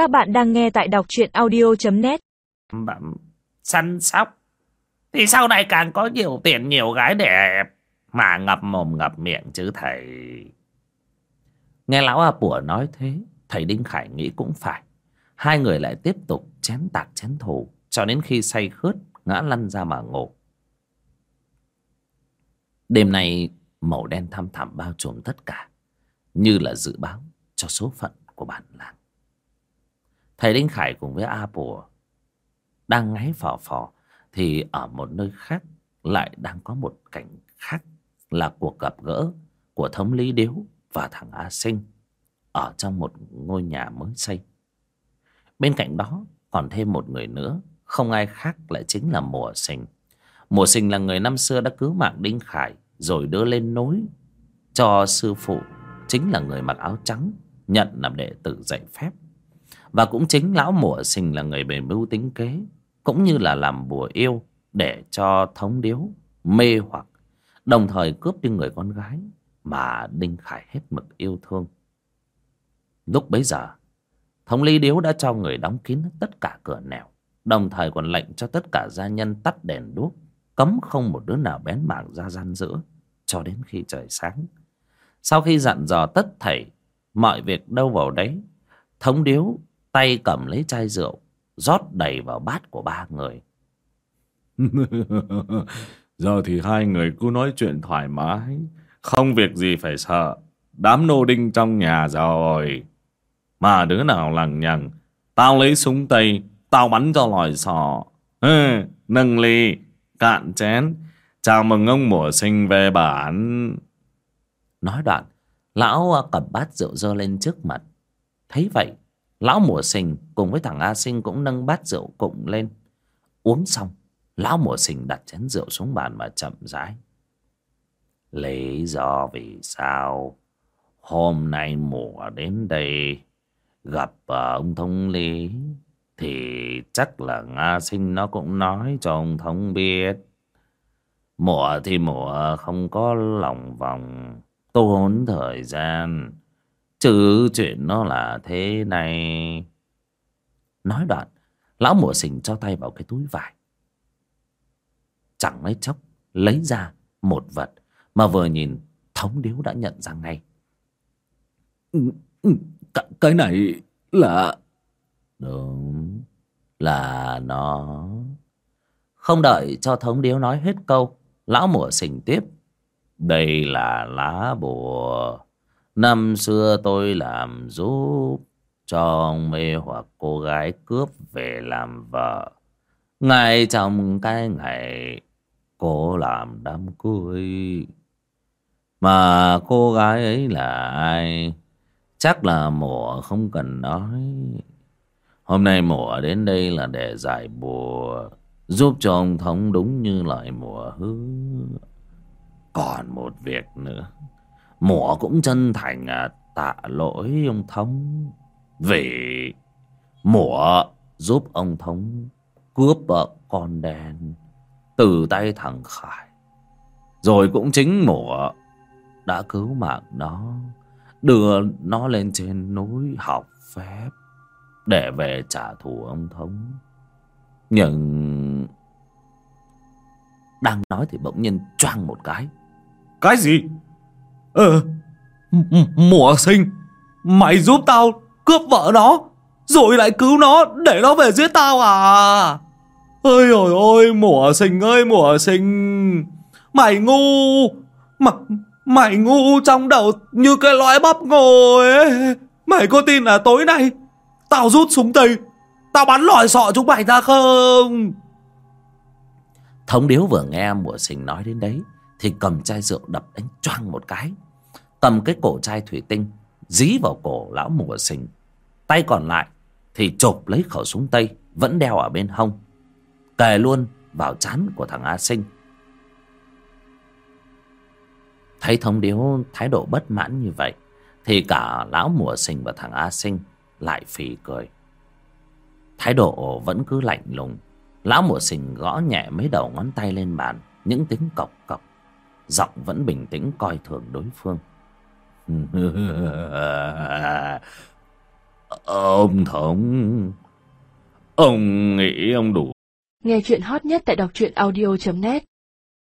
Các bạn đang nghe tại đọc truyện audio.net săn sóc. Thì sau này càng có nhiều tiền, nhiều gái đẹp. Mà ngập mồm ngập miệng chứ, thầy. Nghe lão A Pủa nói thế, Thầy Đinh Khải nghĩ cũng phải. Hai người lại tiếp tục chén tạc, chén thù, Cho đến khi say khướt, Ngã lăn ra mà ngủ. Đêm nay, Màu đen thăm thẳm bao trùm tất cả, Như là dự báo Cho số phận của bản làng Thầy Đinh Khải cùng với A Bùa Đang ngáy phò phò Thì ở một nơi khác Lại đang có một cảnh khác Là cuộc gặp gỡ Của thống lý điếu và thằng A Sinh Ở trong một ngôi nhà mới xây. Bên cạnh đó còn thêm một người nữa, Không ai khác lại chính là Mùa Sinh Mùa Sinh là người năm xưa đã cứu mạng Đinh Khải Rồi đưa lên nối Cho sư phụ, Chính là người mặc áo trắng, Nhận làm đệ tử dạy phép. Và cũng chính lão Mùa Sinh là người bề mưu tính kế, Cũng như là làm bùa yêu Để cho thống điếu, Mê hoặc, Đồng thời cướp đi người con gái Mà Đinh Khải hết mực yêu thương. Lúc bấy giờ, Thống lý điếu đã cho người đóng kín tất cả cửa nẻo, Đồng thời còn lệnh cho tất cả gia nhân tắt đèn đuốc, Cấm không một đứa nào bén mảng ra gian giữa Cho đến khi trời sáng. Sau khi dặn dò tất thảy, Mọi việc đâu vào đấy Thống điếu tay cầm lấy chai rượu rót đầy vào bát của ba người. Giờ thì hai người cứ nói chuyện thoải mái Không việc gì phải sợ. Đám nô đinh trong nhà rồi. Mà đứa nào lằng nhằng Tao lấy súng tây Tao bắn cho lòi ừ, Nâng ly Cạn chén. Chào mừng ông mùa sinh về bản. Nói đoạn Lão cầm bát rượu dơ lên trước mặt Thấy vậy, Lão mùa sinh cùng với thằng A sinh cũng nâng bát rượu cụng lên. Uống xong, Lão mùa sinh đặt chén rượu xuống bàn mà chậm rãi. Lý do vì sao Hôm nay mùa đến đây, Gặp ờ, ông thống lý, Thì chắc là Nga sinh nó cũng nói cho ông thống biết. Mùa thì mùa không có lòng vòng, Tốn thời gian. Chứ chuyện nó là thế này. Nói đoạn Lão mùa sinh cho tay vào cái túi vải. Chẳng mấy chốc Lấy ra một vật Mà vừa nhìn thống điếu đã nhận ra ngay. Cái, cái này là Đúng Là nó. Không đợi cho thống điếu nói hết câu Lão mùa sinh tiếp. Đây là lá bùa Năm xưa tôi làm giúp Cho ông mê hoặc cô gái cướp về làm vợ. Ngay trong cái ngày Cô làm đám cưới. Mà cô gái ấy là ai? Chắc là mùa không cần nói. Hôm nay mùa đến đây là để giải bùa, Giúp cho ông thống đúng như lời mùa hứa. Còn một việc nữa. Mùa cũng chân thành à, tạ lỗi ông thống. Vì mùa giúp ông thống cướp vợ con đen Từ tay thằng Khải. Rồi cũng chính mùa đã cứu mạng nó Đưa nó lên trên núi học phép Để về trả thù ông thống. Nhưng Đang nói thì bỗng nhiên choang một cái. Cái gì? Ờ Mùa sinh, Mày giúp tao cướp vợ nó, Rồi lại cứu nó, Để nó về giết tao à? Ôi ôi ôi, Mùa sinh ơi, mùa sinh. Mày ngu, Mà, Mày ngu trong đầu Như cái lõi bắp ngồi ấy. Mày có tin là tối nay Tao rút súng tây Tao bắn lòi sọ chúng mày ra không? Thống điếu vừa nghe mùa sinh nói đến đấy thì cầm chai rượu đập đánh choang một cái. Cầm cái cổ chai thủy tinh, Dí vào cổ lão mùa sinh. Tay còn lại Thì chộp lấy khẩu súng tây, Vẫn đeo ở bên hông. Kề luôn vào chán của thằng A sinh. Thấy thống điếu thái độ bất mãn như vậy, Thì cả lão mùa sinh và thằng A sinh Lại phì cười. Thái độ vẫn cứ lạnh lùng. Lão mùa sinh gõ nhẹ mấy đầu ngón tay lên bàn, Những tiếng cộc cộc Giọng vẫn bình tĩnh coi thường đối phương. Ông Thống. Ông nghĩ ông đủ. Nghe chuyện hot nhất tại đọc truyện audio.net